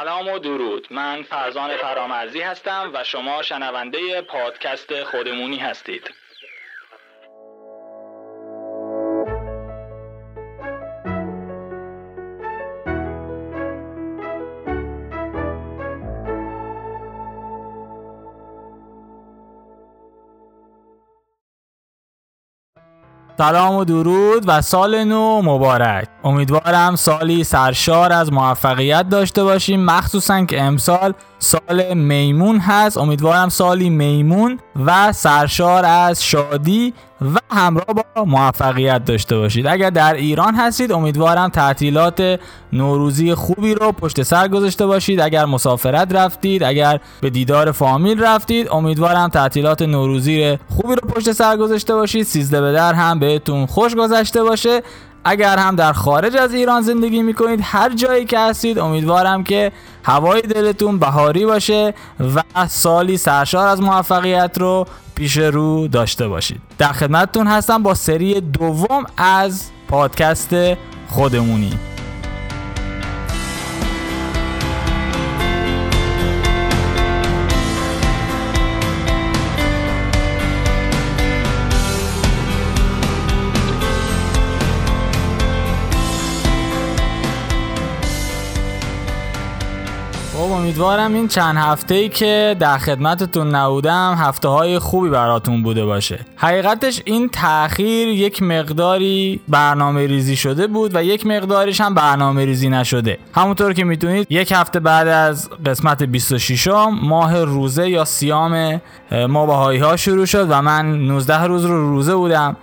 سلام و درود. من فرزان فرامرزی هستم و شما شنونده پادکست خودمونی هستید. سلام و درود و سال نو مبارک. امیدوارم سالی سرشار از موفقیت داشته باشیم. مخصوصا که امسال سال میمون هست. امیدوارم سالی میمون و سرشار از شادی و همراه با موفقیت داشته باشید. اگر در ایران هستید امیدوارم تعطیلات نوروزی خوبی رو پشت سر گذاشته باشید. اگر مسافرت رفتید اگر به دیدار فامیل رفتید امیدوارم تعطیلات نوروزی خوبی رو پشت سر گذاشته باشید. سیزده به در هم بهتون خوش گذشته باشه. اگر هم در خارج از ایران زندگی می‌کنید هر جایی که هستید امیدوارم که هوای دلتون بهاری باشه و سالی سرشار از موفقیت رو پیش رو داشته باشید. در خدمتتون هستم با سری دوم از پادکست خودمونی. امیدوارم این چند هفته ای که در خدمتتون نبودم هفته های خوبی براتون بوده باشه. حقیقتش این تاخیر یک مقداری برنامه ریزی شده بود و یک مقداریش هم برنامه ریزی نشده. همونطور که می‌تونید یک هفته بعد از قسمت 26 ماه روزه یا سیام ما ها شروع شد و من 19 روز رو روزه بودم.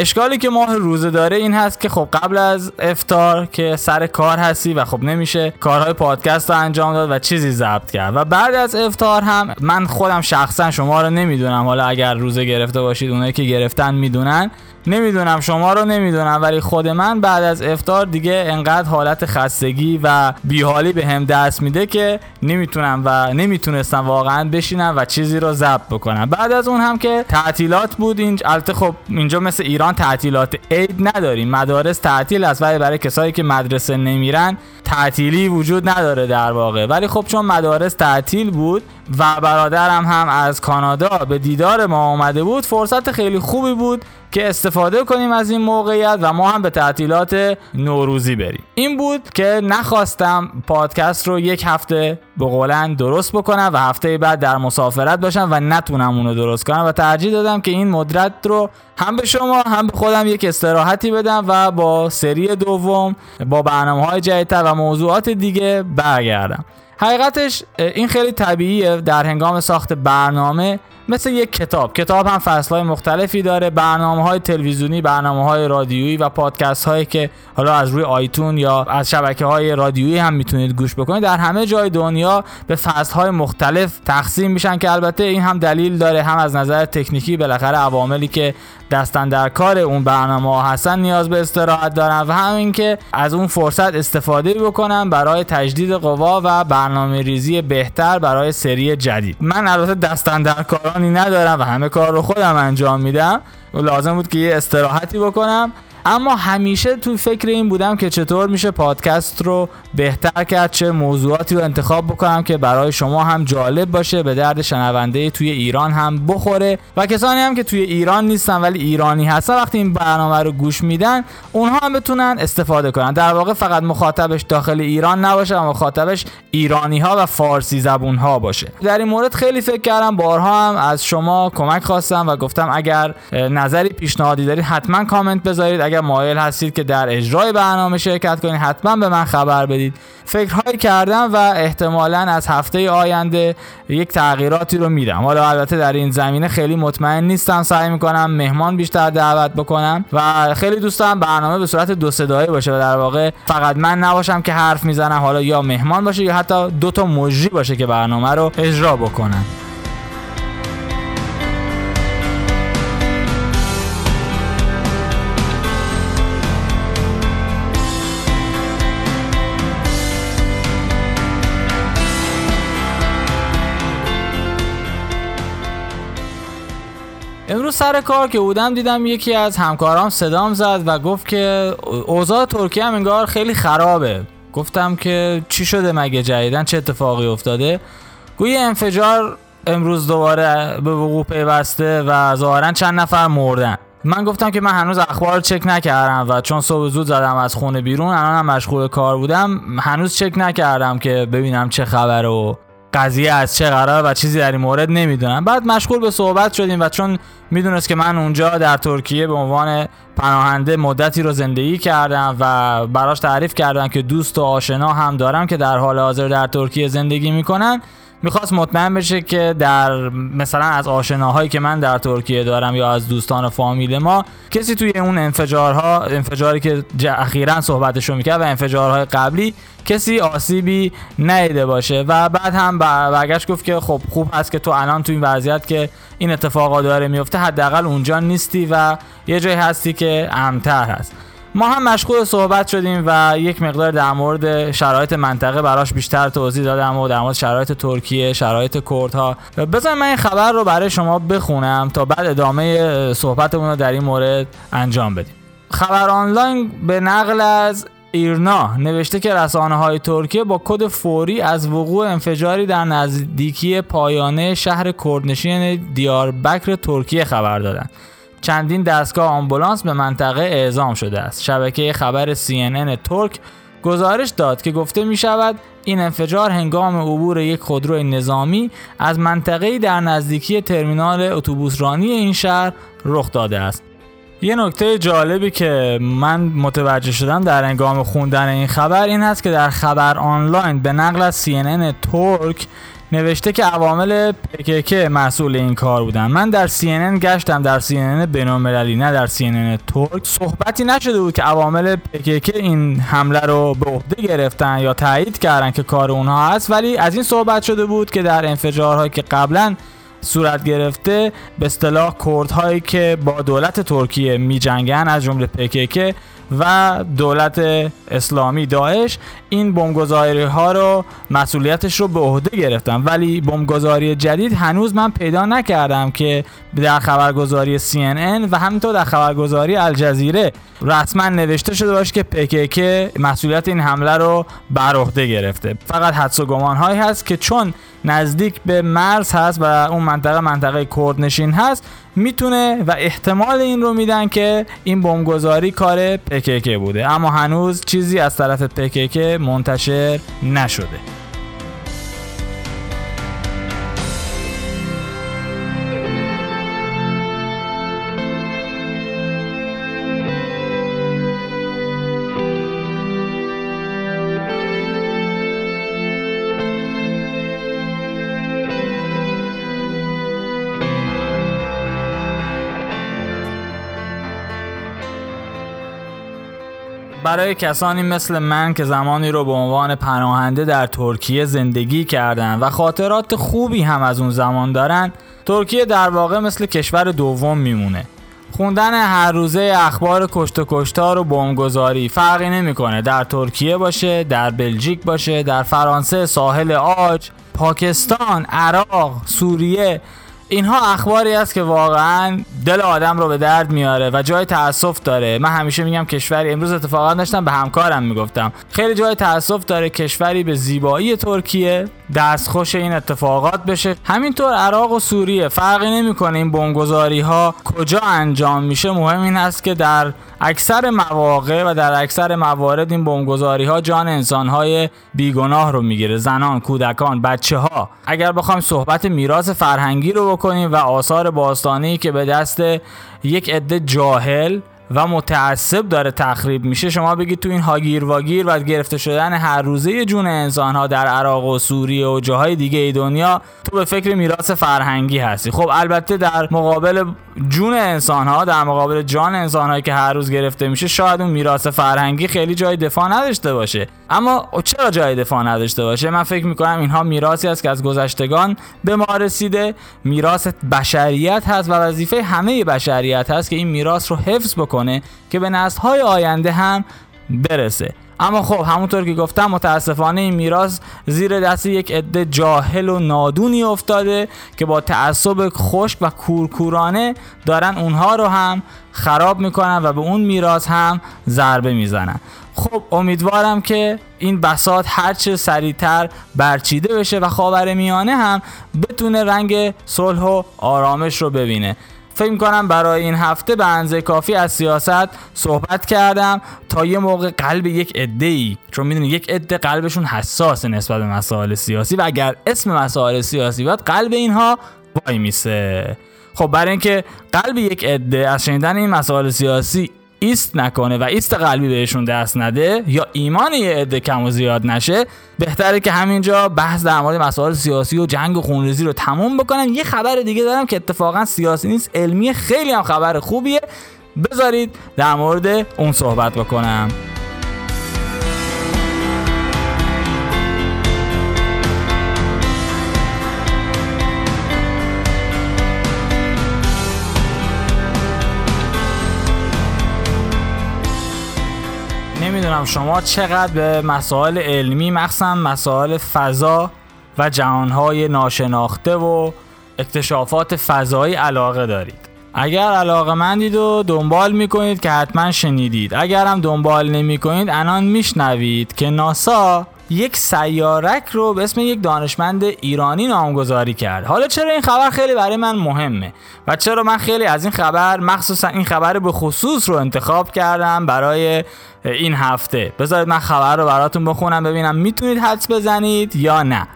اشکالی که ماه روزه داره این هست که خب قبل از افتار که سر کار هستی و خب نمیشه کارهای پادکست رو انجام داد و چیزی ضبط کرد. و بعد از افتار هم من خودم شخصا شما رو نمی‌دونم. حالا اگر روزه گرفته باشید اونایی که گرفتن می‌دونن. نمی‌دونم شما رو نمی‌دونم ولی خود من بعد از افتار دیگه انقدر حالت خستگی و بیحالی به هم دست میده که نمی‌تونم و نمی‌تونستم واقعا بشینم و چیزی رو ضبط بکنم. بعد از اون هم که تعطیلات بود این البته خب اینجا مثل ایران تعطیلات عید نداریم. مدارس تعطیل است ولی برای کسایی که مدرسه نمیرن تعطیلی وجود نداره در واقع. ولی خب چون مدارس تعطیل بود و برادرم هم از کانادا به دیدار ما آمده بود. فرصت خیلی خوبی بود که استفاده کنیم از این موقعیت و ما هم به تعطیلات نوروزی بریم. این بود که نخواستم پادکست رو یک هفته به قولن درست بکنم و هفته بعد در مسافرت باشم و نتونم اونو درست کنم و ترجیح دادم که این مدت رو هم به شما هم به خودم یک استراحتی بدم و با سری دوم با برنامه های جدیدتر و موضوعات دیگه برگردم. حقیقتش این خیلی طبیعیه. در هنگام ساخت برنامه مثل یک کتاب. کتاب هم فصل های مختلفی داره. برنامه های تلویزیونی برنامه های رادیویی و پادکست هایی که حالا از روی آیتون یا از شبکه های رادیویی هم می‌تونید گوش بکنید. در همه جای دنیا به فصل های مختلف تقسیم میشن که البته این هم دلیل داره. هم از نظر تکنیکی بالاخره عواملی که دستن در کار اون برنامه ها هستن نیاز به استراحت دارن و همین که از اون فرصت استفاده بکنم برای تجدید قوا و برنامه ریزی بهتر برای سری جدید. من البته دستن در کارانی ندارم و همه کار رو خودم انجام میدم لازم بود که یه استراحتی بکنم. اما همیشه تو فکر این بودم که چطور میشه پادکست رو بهتر کرد چه موضوعاتی رو انتخاب بکنم که برای شما هم جالب باشه به درد شنونده توی ایران هم بخوره. و کسانی هم که توی ایران نیستن ولی ایرانی هستن وقتی این برنامه رو گوش میدن اونها هم بتونن استفاده کنن. در واقع فقط مخاطبش داخل ایران نباشه و مخاطبش ایرانی ها و فارسی زبون ها باشه. در این مورد خیلی فکر کردم بارها هم از شما کمک خواستم و گفتم اگر نظری پیشنهادی دارید حتما کامنت بذارید. اگر مایل هستید که در اجرای برنامه شرکت کنید حتما به من خبر بدید. فکرهایی کردم و احتمالا از هفته آینده یک تغییراتی رو میدم. حالا البته در این زمینه خیلی مطمئن نیستم. سعی می‌کنم مهمان بیشتر دعوت بکنم و خیلی دوست دارم برنامه به صورت دو صدایی باشه و در واقع فقط من نباشم که حرف می‌زنم حالا یا مهمان باشه یا حتی دو تا مجری باشه که برنامه رو اجرا بکنم امروز سر کار که بودم دیدم یکی از همکارام صدام زد و گفت که اوضاع ترکیه هم انگار خیلی خرابه. گفتم که چی شده مگه جدیدن چه اتفاقی افتاده؟ گویی انفجار امروز دوباره به وقوع پیوسته و ظاهرا چند نفر مردن. من گفتم که من هنوز اخبار چک نکردم و چون صبح زود زدم از خونه بیرون الانم مشغول کار بودم هنوز چک نکردم که ببینم چه خبره و قضیه از چه قرار و چیزی در این مورد نمی‌دونم. بعد مشغول به صحبت شدیم و چون می‌دونست که من اونجا در ترکیه به عنوان پناهنده مدتی رو زندگی کردم و براش تعریف کردم که دوست و آشنا هم دارم که در حال حاضر در ترکیه زندگی می‌کنن می‌خواست مطمئن بشه که در مثلا از آشناهایی که من در ترکیه دارم یا از دوستان و فامیل ما کسی توی اون انفجارها انفجاری که اخیرا صحبتشو می‌کرد و انفجارهای قبلی کسی آسیبی نیده باشه. و بعد هم برگشت گفت که خب خوب هست که تو الان تو این وضعیت که این اتفاقا داره میفته حداقل اونجا نیستی و یه جایی هستی که امتر هست. ما هم مشغول صحبت شدیم و یک مقدار در مورد شرایط منطقه براش بیشتر توضیح دادم و در مورد شرایط ترکیه شرایط کردها. بذار من این خبر رو برای شما بخونم تا بعد ادامه صحبتمون رو در این مورد انجام بدیم. خبر آنلاین به نقل از ایرنا نوشته که رسانه های ترکیه با کد فوری از وقوع انفجاری در نزدیکی پایانه شهر کردنشین دیاربکر ترکیه خبر دادند چندین دستگاه آمبولانس به منطقه اعزام شده است. شبکه خبر CNN ترک گزارش داد که گفته می شود این انفجار هنگام عبور یک خودرو نظامی از منطقه‌ای در نزدیکی ترمینال اتوبوسرانی این شهر رخ داده است. یه نکته جالبی که من متوجه شدم در انگام خوندن این خبر این هست که در خبر آنلاین به نقل از CNN ترک نوشته که عوامل PKK مسئول این کار بودن. من در CNN گشتم در CNN بینالمللی نه در CNN ترک. صحبتی نشده بود که عوامل PKK این حمله رو به عهده گرفتن یا تایید کردن که کار اونها هست ولی از این صحبت شده بود که در انفجارهایی که قبلا صورت گرفته به اصطلاح کردهایی که با دولت ترکیه می جنگن از جمله PKK و دولت اسلامی داعش این بمبگذاری ها رو مسئولیتش رو به عهده گرفتن. ولی بمبگذاری جدید هنوز من پیدا نکردم که در خبرگزاری CNN و همینطور در خبرگزاری الجزیره رسما نوشته شده باشه که PKK مسئولیت این حمله رو بر عهده گرفته. فقط حدس و گمان هایی هست که چون نزدیک به مرز هست و اون منطقه منطقه کردنشین هست می‌تونه و احتمال این رو میدن که این بمبگذاری کار PKK بوده. اما هنوز چیزی از طرف PKK منتشر نشده. برای کسانی مثل من که زمانی رو به عنوان پناهنده در ترکیه زندگی کردن و خاطرات خوبی هم از اون زمان دارن ترکیه در واقع مثل کشور دوم میمونه. خوندن هر روزه اخبار کشت و کشتار و بمبگذاری فرقی نمی‌کنه. در ترکیه باشه در بلژیک باشه در فرانسه ساحل آج پاکستان عراق سوریه اینها اخباری است که واقعا دل آدم رو به درد میاره و جای تاسف داره. من همیشه میگم کشوری امروز اتفاقا داشتم به همکارم می‌گفتم. خیلی جای تاسف داره کشوری به زیبایی ترکیه. دستخوش این اتفاقات بشه. همینطور عراق و سوریه. فرقی نمی‌کنه این بمبگذاری ها کجا انجام میشه. مهم این است که در اکثر مواقع و در اکثر موارد این بمبگذاری ها جان انسان های بیگناه رو می‌گیره. زنان کودکان بچه ها اگر بخوایم صحبت میراث فرهنگی رو بکنیم و آثار باستانی که به دست یک عده جاهل و متعصب داره تخریب میشه. شما بگید تو این هاگیر واگیر و گرفته شدن هر روزه جون انسان ها در عراق و سوریه و جاهای دیگه دنیا تو به فکر میراث فرهنگی هستی. خب البته در مقابل جون انسان ها در مقابل جان انسان هایی که هر روز گرفته میشه شاید اون میراث فرهنگی خیلی جای دفاع نداشته باشه. اما چرا جای دفاع نداشته باشه؟ من فکر می‌کنم اینها میراثی است که از گذشتگان به ما رسیده. میراث بشریت هست و وظیفه همه بشریت هست که این میراث رو حفظ بکنه. که به نسل های آینده هم برسه. اما خب همونطور که گفتم متاسفانه این میراث زیر دست یک عده جاهل و نادونی افتاده که با تعصب خشک و کورکورانه دارن اونها رو هم خراب می‌کنن و به اون میراث هم ضربه می‌زنن. خب امیدوارم که این بسات هرچه سریعتر برچیده بشه و خاور میانه هم بتونه رنگ صلح و آرامش رو ببینه. فکر کنم برای این هفته به انزه کافی از سیاست صحبت کردم تا یه موقع قلب یک عده ای چون می‌دونی یک عده قلبشون حساس نسبت به مسائل سیاسی و اگر اسم مسائل سیاسی بیاد قلب اینها وای میسه. خب برای اینکه قلب یک عده از شنیدن این مسائل سیاسی ایست نکنه و ایست قلبی بهشون دست نده یا ایمان یه عده کم و زیاد نشه بهتره که همینجا بحث در مورد مسائل سیاسی و جنگ و خونریزی رو تموم بکنم یه خبر دیگه دارم که اتفاقا سیاسی نیست علمی خیلی هم خبر خوبیه. بذارید در مورد اون صحبت بکنم. نمی‌دونم شما چقدر به مسائل علمی مخصوصا مسائل فضا و جهانهای ناشناخته و اکتشافات فضایی علاقه دارید. اگر علاقه مندید و دنبال می‌کنید که حتما شنیدید. اگر هم دنبال نمی‌کنید الان میشنوید که ناسا یک سیارک رو به اسم یک دانشمند ایرانی نامگذاری کرد. حالا چرا این خبر خیلی برای من مهمه؟ و چرا من خیلی از این خبر مخصوصا این خبر به خصوص رو انتخاب کردم برای این هفته؟ بذارید من خبر رو براتون بخونم ببینم می‌تونید حدس بزنید یا نه.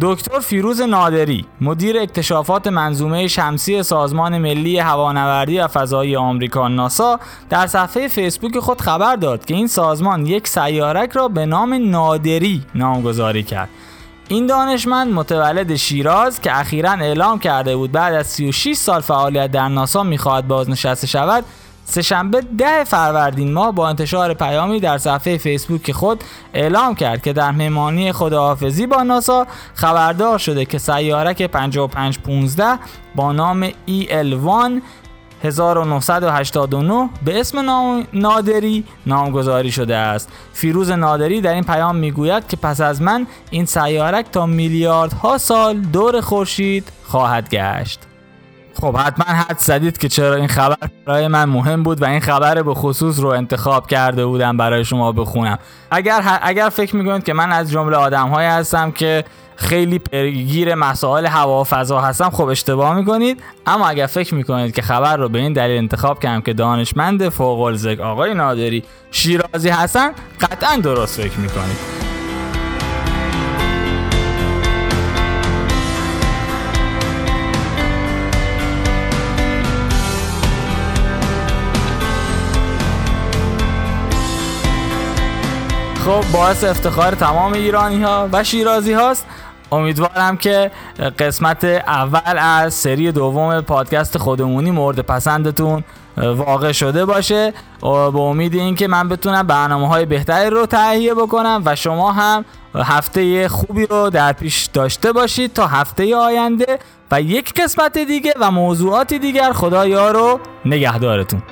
دکتر فیروز نادری مدیر اکتشافات منظومه شمسی سازمان ملی هوانوردی و فضایی آمریکا ناسا در صفحه فیسبوک خود خبر داد که این سازمان یک سیارک را به نام نادری نامگذاری کرد. این دانشمند متولد شیراز که اخیرا اعلام کرده بود بعد از 36 سال فعالیت در ناسا می‌خواهد بازنشسته شود سهشنبه ده فروردین ماه با انتشار پیامی در صفحه فیسبوک خود اعلام کرد که در مهمانی خداحافظی با ناسا خبردار شده که سیارک 5515 با نام EL1 1989 به اسم نام نادری نامگذاری شده است. فیروز نادری در این پیام می‌گوید که پس از من این سیارک تا میلیاردها سال دور خورشید خواهد گشت. خب حتما حد زدید که چرا این خبر برای من مهم بود و این خبر به خصوص رو انتخاب کرده بودم برای شما بخونم. اگر اگر فکر می‌کنید که من از جمله آدم هستم که خیلی پیگیر مسائل هوا و فضا هستم خب اشتباه می‌کنید. اما اگر فکر می‌کنید که خبر رو به این دلیل انتخاب کردم که دانشمند فوق آقای نادری شیرازی هستن قطعا درست فکر می‌کنید. خب باعث افتخار تمام ایرانی ها و شیرازی هاست. امیدوارم که قسمت اول از سری دوم پادکست خودمونی مورد پسندتون واقع شده باشه. و به امید اینکه من بتونم برنامه های بهتری رو تهیه بکنم و شما هم هفته خوبی رو در پیش داشته باشید تا هفته آینده و یک قسمت دیگه و موضوعات دیگر خدایا رو نگهدارتون.